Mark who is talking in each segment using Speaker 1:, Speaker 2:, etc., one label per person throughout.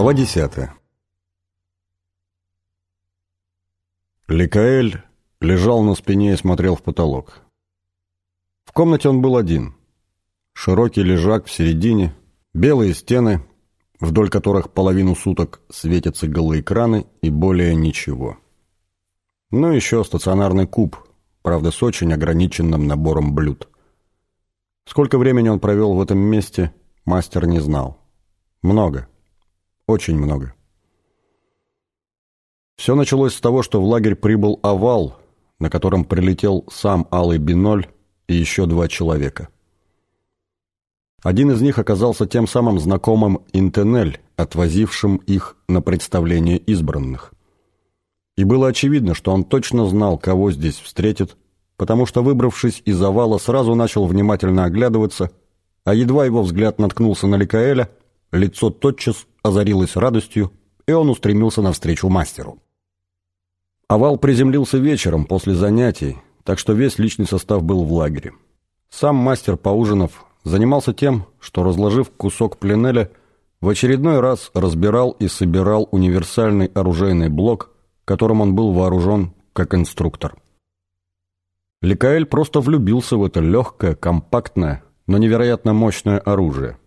Speaker 1: Глава десятая Ликаэль лежал на спине и смотрел в потолок. В комнате он был один. Широкий лежак в середине, белые стены, вдоль которых половину суток светятся голоэкраны и более ничего. Ну, еще стационарный куб, правда, с очень ограниченным набором блюд. Сколько времени он провел в этом месте, мастер не знал. Много. Очень много. Все началось с того, что в лагерь прибыл овал, на котором прилетел сам Алый Биноль и еще два человека. Один из них оказался тем самым знакомым Интенель, отвозившим их на представление избранных. И было очевидно, что он точно знал, кого здесь встретит, потому что, выбравшись из овала, сразу начал внимательно оглядываться, а едва его взгляд наткнулся на Ликаэля, лицо тотчас озарилось радостью, и он устремился навстречу мастеру. Овал приземлился вечером после занятий, так что весь личный состав был в лагере. Сам мастер, поужинав, занимался тем, что, разложив кусок пленеля, в очередной раз разбирал и собирал универсальный оружейный блок, которым он был вооружен как инструктор. Ликаэль просто влюбился в это легкое, компактное, но невероятно мощное оружие.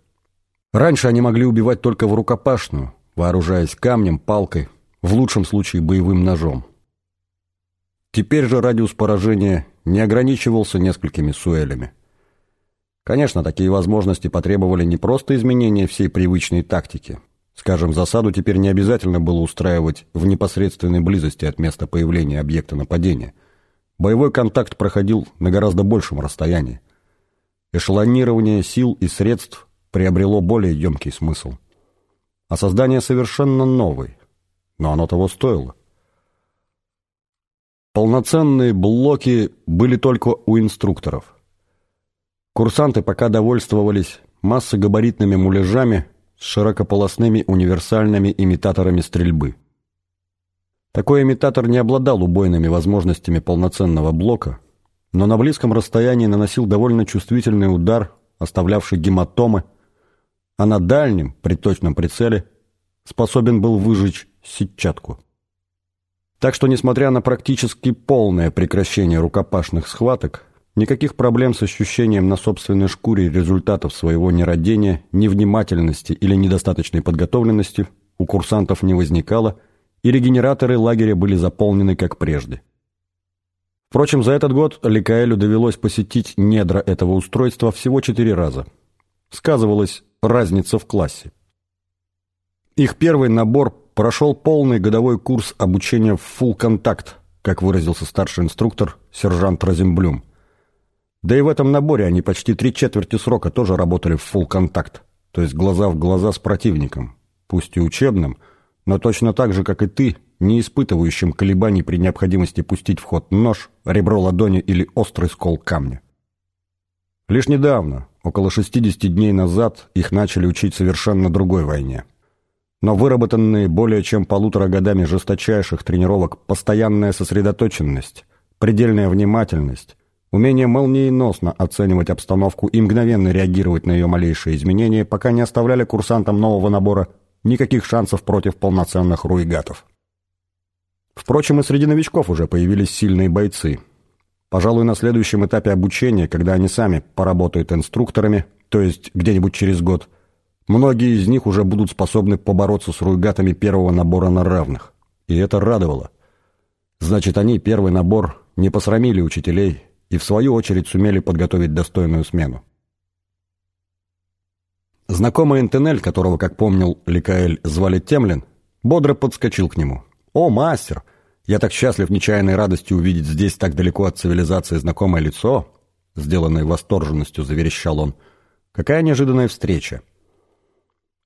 Speaker 1: Раньше они могли убивать только в рукопашную, вооружаясь камнем, палкой, в лучшем случае боевым ножом. Теперь же радиус поражения не ограничивался несколькими суэлями. Конечно, такие возможности потребовали не просто изменения всей привычной тактики. Скажем, засаду теперь не обязательно было устраивать в непосредственной близости от места появления объекта нападения. Боевой контакт проходил на гораздо большем расстоянии. Эшелонирование сил и средств приобрело более емкий смысл. А создание совершенно новой. Но оно того стоило. Полноценные блоки были только у инструкторов. Курсанты пока довольствовались массогабаритными муляжами с широкополосными универсальными имитаторами стрельбы. Такой имитатор не обладал убойными возможностями полноценного блока, но на близком расстоянии наносил довольно чувствительный удар, оставлявший гематомы, а на дальнем, при точном прицеле, способен был выжечь сетчатку. Так что, несмотря на практически полное прекращение рукопашных схваток, никаких проблем с ощущением на собственной шкуре результатов своего нерадения, невнимательности или недостаточной подготовленности у курсантов не возникало, и регенераторы лагеря были заполнены как прежде. Впрочем, за этот год Ликаэлю довелось посетить недра этого устройства всего четыре раза. Сказывалась разница в классе. Их первый набор прошел полный годовой курс обучения в full контакт, как выразился старший инструктор, сержант Розенблюм. Да и в этом наборе они почти три четверти срока тоже работали в full контакт, то есть глаза в глаза с противником, пусть и учебным, но точно так же, как и ты, не испытывающим колебаний при необходимости пустить в ход нож, ребро ладони или острый скол камня. Лишь недавно, около 60 дней назад, их начали учить совершенно другой войне – но выработанные более чем полутора годами жесточайших тренировок постоянная сосредоточенность, предельная внимательность, умение молниеносно оценивать обстановку и мгновенно реагировать на ее малейшие изменения, пока не оставляли курсантам нового набора никаких шансов против полноценных руигатов. Впрочем, и среди новичков уже появились сильные бойцы. Пожалуй, на следующем этапе обучения, когда они сами поработают инструкторами, то есть где-нибудь через год – Многие из них уже будут способны побороться с руйгатами первого набора на равных. И это радовало. Значит, они первый набор не посрамили учителей и в свою очередь сумели подготовить достойную смену. Знакомый Энтенель, которого, как помнил Ликаэль, звали Темлин, бодро подскочил к нему. «О, мастер! Я так счастлив нечаянной радостью увидеть здесь так далеко от цивилизации знакомое лицо!» Сделанной восторженностью заверещал он. «Какая неожиданная встреча!»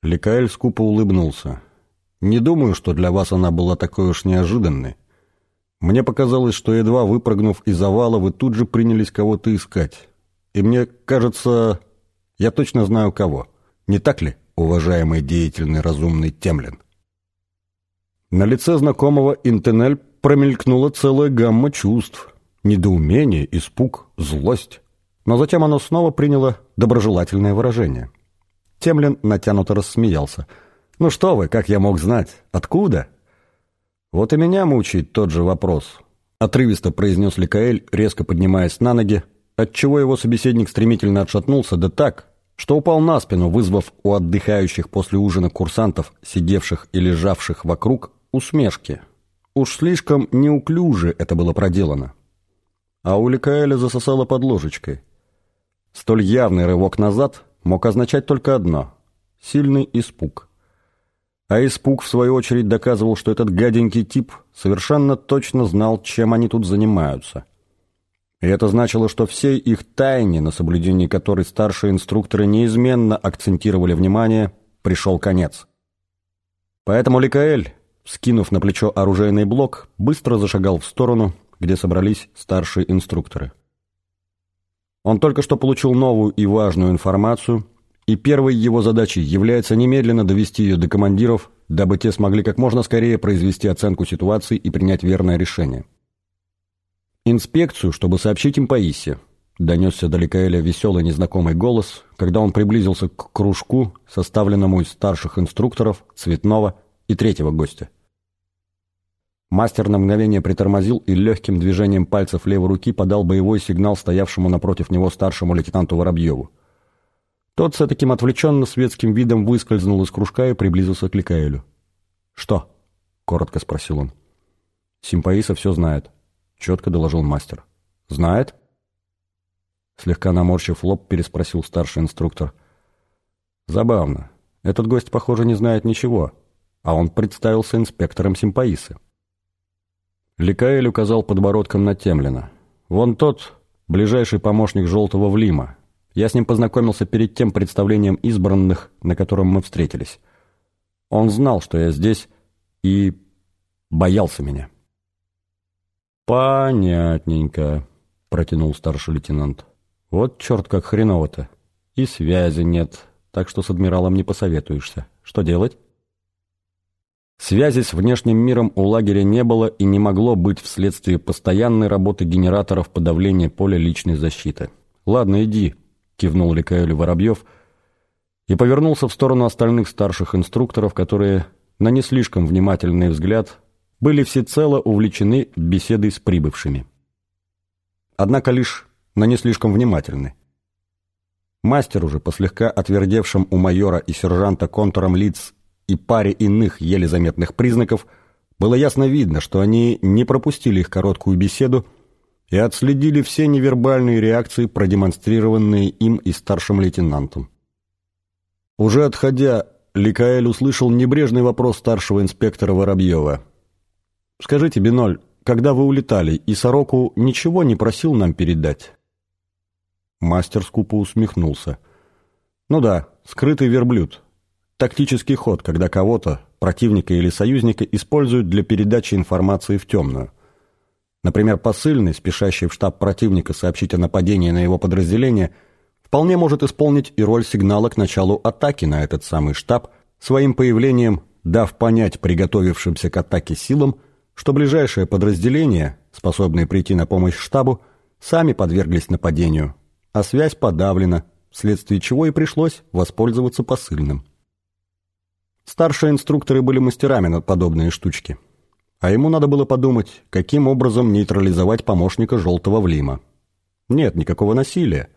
Speaker 1: Ликаэль скупо улыбнулся. «Не думаю, что для вас она была такой уж неожиданной. Мне показалось, что едва выпрыгнув из овала, вы тут же принялись кого-то искать. И мне кажется, я точно знаю кого. Не так ли, уважаемый деятельный разумный Темлин?» На лице знакомого Интенель промелькнула целая гамма чувств. Недоумение, испуг, злость. Но затем оно снова приняло доброжелательное выражение – Темлин натянуто рассмеялся. «Ну что вы, как я мог знать? Откуда?» «Вот и меня мучает тот же вопрос», — отрывисто произнес Ликаэль, резко поднимаясь на ноги, отчего его собеседник стремительно отшатнулся, да так, что упал на спину, вызвав у отдыхающих после ужина курсантов, сидевших и лежавших вокруг, усмешки. Уж слишком неуклюже это было проделано. А у Ликаэля засосало под ложечкой. Столь явный рывок назад мог означать только одно — сильный испуг. А испуг, в свою очередь, доказывал, что этот гаденький тип совершенно точно знал, чем они тут занимаются. И это значило, что всей их тайне, на соблюдении которой старшие инструкторы неизменно акцентировали внимание, пришел конец. Поэтому Ликаэль, скинув на плечо оружейный блок, быстро зашагал в сторону, где собрались старшие инструкторы. Он только что получил новую и важную информацию – и первой его задачей является немедленно довести ее до командиров, дабы те смогли как можно скорее произвести оценку ситуации и принять верное решение. «Инспекцию, чтобы сообщить им по ИСе», — донесся до Ликаэля веселый незнакомый голос, когда он приблизился к кружку, составленному из старших инструкторов, цветного и третьего гостя. Мастер на мгновение притормозил и легким движением пальцев левой руки подал боевой сигнал стоявшему напротив него старшему лейтенанту Воробьеву. Тот с таким отвлеченно светским видом выскользнул из кружка и приблизился к Ликаэлю. «Что?» — коротко спросил он. «Симпаиса все знает», — четко доложил мастер. «Знает?» Слегка наморщив лоб, переспросил старший инструктор. «Забавно. Этот гость, похоже, не знает ничего, а он представился инспектором Симпаисы». Ликаэль указал подбородком на Темлина. «Вон тот, ближайший помощник Желтого Влима, я с ним познакомился перед тем представлением избранных, на котором мы встретились. Он знал, что я здесь, и боялся меня. «Понятненько», — протянул старший лейтенант. «Вот черт как хреново-то. И связи нет, так что с адмиралом не посоветуешься. Что делать?» Связи с внешним миром у лагеря не было и не могло быть вследствие постоянной работы генераторов подавления поля личной защиты. «Ладно, иди, кивнул Ликаэлю Воробьев и повернулся в сторону остальных старших инструкторов, которые, на не слишком внимательный взгляд, были всецело увлечены беседой с прибывшими. Однако лишь на не слишком внимательный. Мастер уже по слегка отвердевшим у майора и сержанта контурам лиц и паре иных еле заметных признаков было ясно видно, что они не пропустили их короткую беседу, и отследили все невербальные реакции, продемонстрированные им и старшим лейтенантом. Уже отходя, Ликаэль услышал небрежный вопрос старшего инспектора Воробьева. «Скажите, Биноль, когда вы улетали, и Сороку ничего не просил нам передать?» Мастер скупо усмехнулся. «Ну да, скрытый верблюд. Тактический ход, когда кого-то, противника или союзника, используют для передачи информации в темную. Например, посыльный, спешащий в штаб противника сообщить о нападении на его подразделение, вполне может исполнить и роль сигнала к началу атаки на этот самый штаб, своим появлением дав понять приготовившимся к атаке силам, что ближайшее подразделение, способное прийти на помощь штабу, сами подверглись нападению, а связь подавлена, вследствие чего и пришлось воспользоваться посыльным. Старшие инструкторы были мастерами над подобные штучки – а ему надо было подумать, каким образом нейтрализовать помощника Желтого Влима. Нет никакого насилия,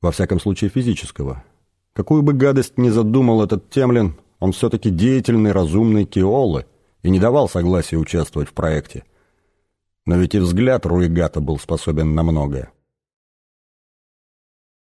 Speaker 1: во всяком случае физического. Какую бы гадость ни задумал этот Темлин, он все-таки деятельный, разумный Киолы и не давал согласия участвовать в проекте. Но ведь и взгляд Руигата был способен на многое.